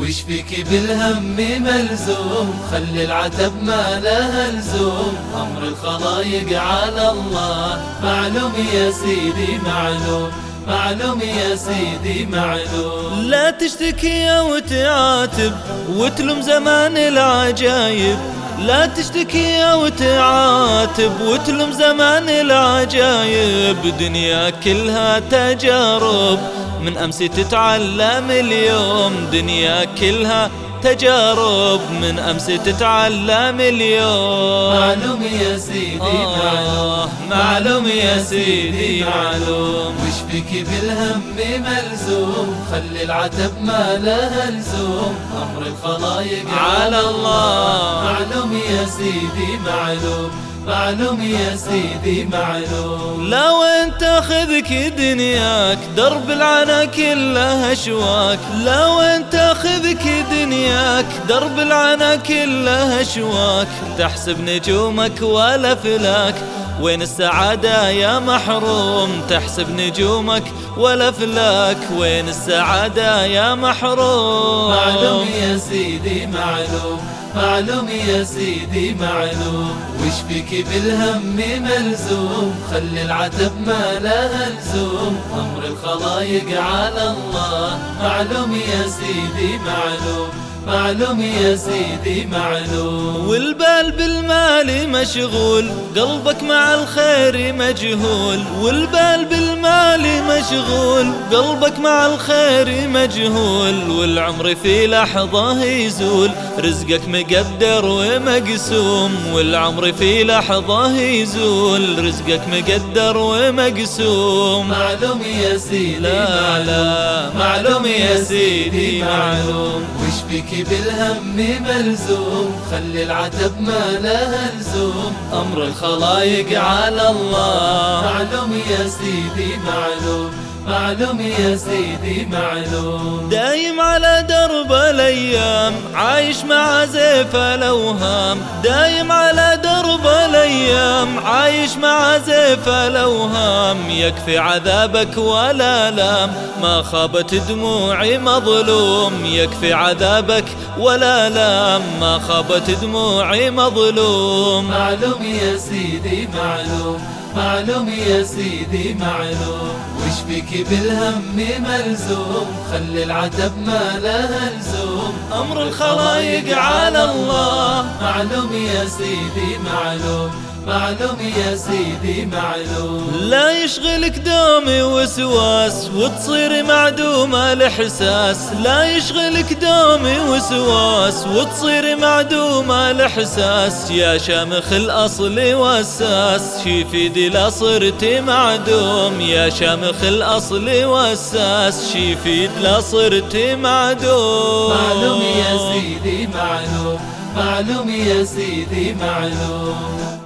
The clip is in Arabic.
وش فيك بالهم ملزوم؟ خلي العتب ما له لزوم. أمر الخلايق على الله. معلوم يا سيدي معلوم. معلوم يا سيدي معلوم. لا تشتكي وتعاتب وتلم زمان العجايب. لا تشتكي وتعاتب وتلم زمان العجايب. دنيا كلها تجارب من أمس تتعلم اليوم. دنيا كلها تجارب من أمس تتعلم اليوم. معلوم يا سيدي آه، معلوم. معلوم يا سيدي معلوم. بك بالهم ملزوم خلي العتب ما له لزوم. أمر الخلايق على الله. معلوم يا سيدي معلوم معلوم يا سيدي معلوم. لا وين تاخذك دنياك درب العنا كله اشواك لا وين تاخذك دنياك درب العنا كله اشواك تحسب نجومك ولا فلاك. وين السعادة يا محروم؟ تحسب نجومك ولا فلاك. وين السعادة يا محروم؟ معلوم يا سيدي معلوم معلوم يا سيدي معلوم. وش بك بالهم ملزوم خلي العتب ما له لزوم أمر الخلايق على الله. معلوم يا سيدي معلوم معلوم يا سيدي معلوم. والبال بالمال مشغول قلبك مع الخير مجهول. والبال بالمال مشغول قلبك مع الخير مجهول والعمر في لحظة يزول رزقك مقدر ومقسوم والعمر في لحظة يزول رزقك مقدر ومقسوم. معلوم يا سيدي لا لا معلوم يا سيدي معلوم. وش بك بالهم ملزوم؟ خلي العتب ما له لزوم. أمر الخلايق على الله. معلوم يا سيدي معلوم معلوم يا سيدي معلوم. دايم على درب الأيام عايش مع زيف الأوهام. دايم على درب الأيام عايش مع زيف الأوهام. يكفي عذابك ولا لام ما خابت دموعي مظلوم. يكفي عذابك ولا لام ما خابت دموعي مظلوم. معلوم يا سيدي معلوم معلوم يا سيدي معلوم. وش بك بالهم ملزوم خلي العتب ما له لزوم أمر الخلايق على الله. معلوم يا سيدي معلوم. معلوم يا سيدي معلوم. لا يشغلك دومي وسواس وتصير معدومة الإحساس. لا يشغلك دومي وسواس وتصير معدومة الإحساس. يا شامخ الأصل والساس شي لا صرت معدوم. يا شامخ الأصل والساس شي لا صرت معدوم. معلوم يا سيدي معلوم. معلوم يا سيدي معلوم.